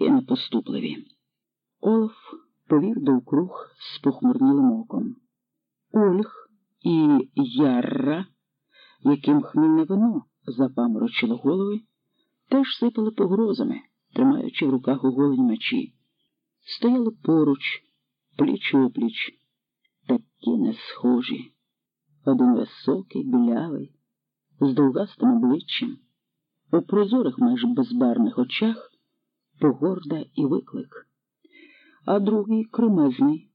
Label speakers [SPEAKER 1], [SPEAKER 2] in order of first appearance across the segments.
[SPEAKER 1] і непоступливі. Олаф повів довкруг з похмурнілим оком. Ольг і Ярра, яким хмільне вино запаморочило голови, теж сипали погрозами, тримаючи в руках оголені мечі. Стояли поруч, пліч опліч, такі не схожі. Один високий, білявий, з довгастим обличчям, у прозорих майже безбарних очах погорда і виклик, а другий кремезний,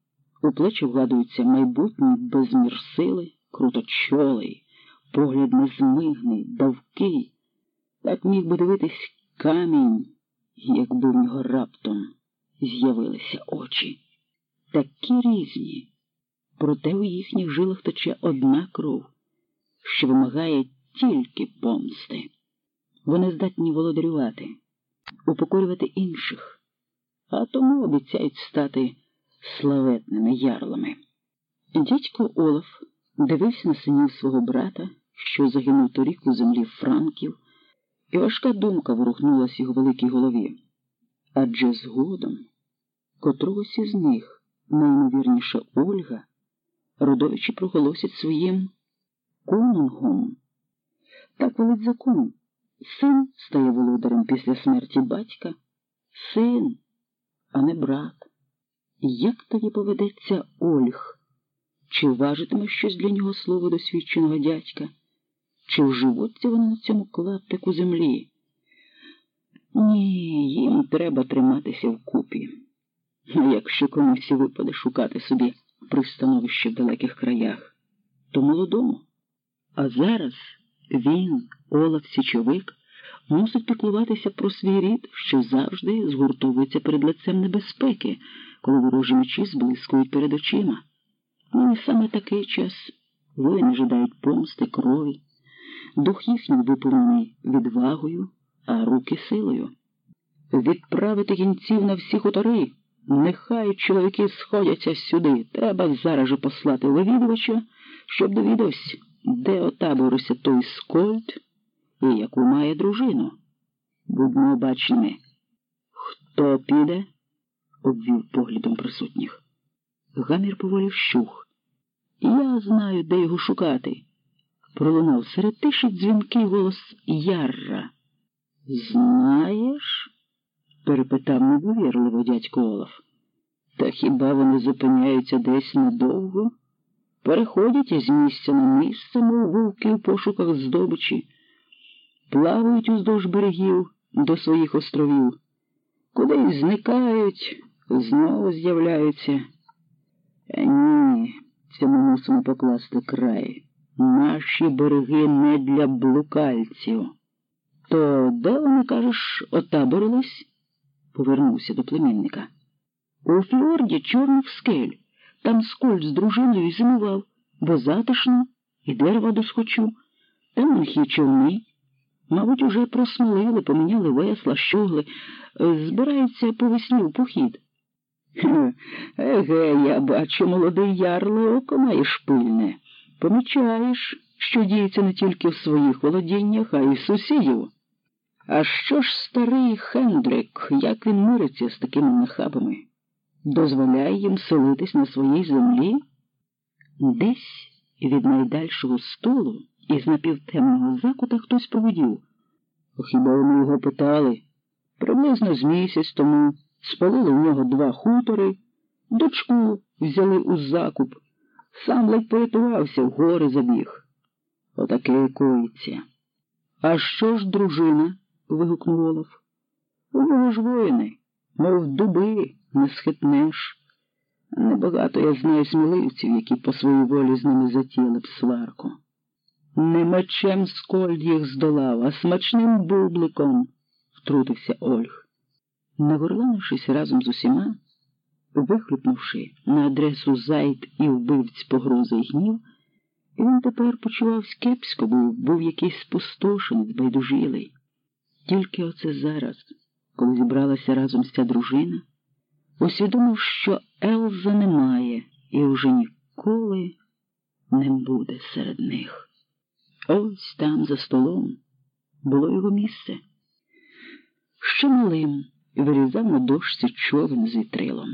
[SPEAKER 1] у плечі вгадується майбутній безмір сили, круточолий, погляд незмигний, давкий, так міг би дивитись камінь, якби в нього раптом з'явилися очі. Такі різні, проте у їхніх жилах тече одна кров, що вимагає тільки помсти. Вони здатні володарювати, упокорювати інших, а тому обіцяють стати славетними ярлами. Дядько Олаф дивився на синів свого брата, що загинув торік у землі Франків, і важка думка ворухнулась його великій голові. Адже згодом котрогось із них, найімовірніше Ольга, родовичі проголосять своїм конунгом. Так велить закон. Син стає володарем після смерті батька, син, а не брат. Як тоді поведеться Ольг? Чи важитиме щось для нього слово досвідченого дядька? Чи вживуться вони на цьому клаптику землі? Ні, їм треба триматися вкупі. А якщо комусь випаде шукати собі пристановище в далеких краях, то молодому. А зараз він, Олаф Січовик, мусить піклуватися про свій рід, що завжди згуртовується перед лицем небезпеки, коли ворожі мечі зблискують перед очима. Ну і саме такий час воїни жадають помсти, крові, дух їхній виповнений відвагою, а руки силою. Відправити кінців на всі хутори. Нехай чоловіки сходяться сюди. Треба зараз же послати вивідувача, щоб довідався, де отаборився той скольд і яку має дружину. Будьмо обачними. Хто піде? обвів поглядом присутніх. Гамір поволі вщух. Я знаю, де його шукати. Пролунав серед тиші дзвінкий голос Ярра. Знаєш? перепитав невовірливо дядько Олаф. Та хіба вони зупиняються десь надовго? Переходять із місця на місце, мов вовки у пошуках здобичі, плавають уздовж берегів до своїх островів, кудись зникають, знову з'являються. Е, ні, цьому мусимо покласти край. Наші береги не для блукальців. То де вони, кажеш, отаборились? повернувся до племінника. У фіорді чорних скель. Там сколь з дружиною зимував, бо затишно і дерева досхочу. Там у них є човни. Мабуть, уже просмолили, поміняли весла, щогли, збираються по весні в похід. Еге, я бачу, молодий ярло око маєш пильне. Помічаєш, що діється не тільки в своїх володіннях, а й сусідів. А що ж старий Хендрик, як він мириться з такими нахабами? Дозволяє їм селитись на своїй землі? Десь від найдальшого столу із напівтемного закута хтось поводів. Хіба вони його питали? Приблизно з місяць тому спалили в нього два хутори, дочку взяли у закуп, сам ледь порятувався в гори забіг. Отаке коїться. А що ж дружина? вигукнув Олаф. У нього ж воїни, мов дуби не схитнеш. Небагато я знаю сміливців, які по своїй волі з ними затіяли б сварку. Не мечем скольд їх здолав, а смачним бубликом, втрутився Ольг. Нагорланившись разом з усіма, вихлюпнувши на адресу зайд і вбивць погрози й гнів, він тепер почувався кепсько, бо був якийсь спустошений, байдужілий. Тільки оце зараз, коли зібралася разом ця дружина, усвідомив, що Елза немає і уже ніколи не буде серед них. Ось там, за столом, було його місце. Ще малим, вирізав на дошці човен з вітрилом.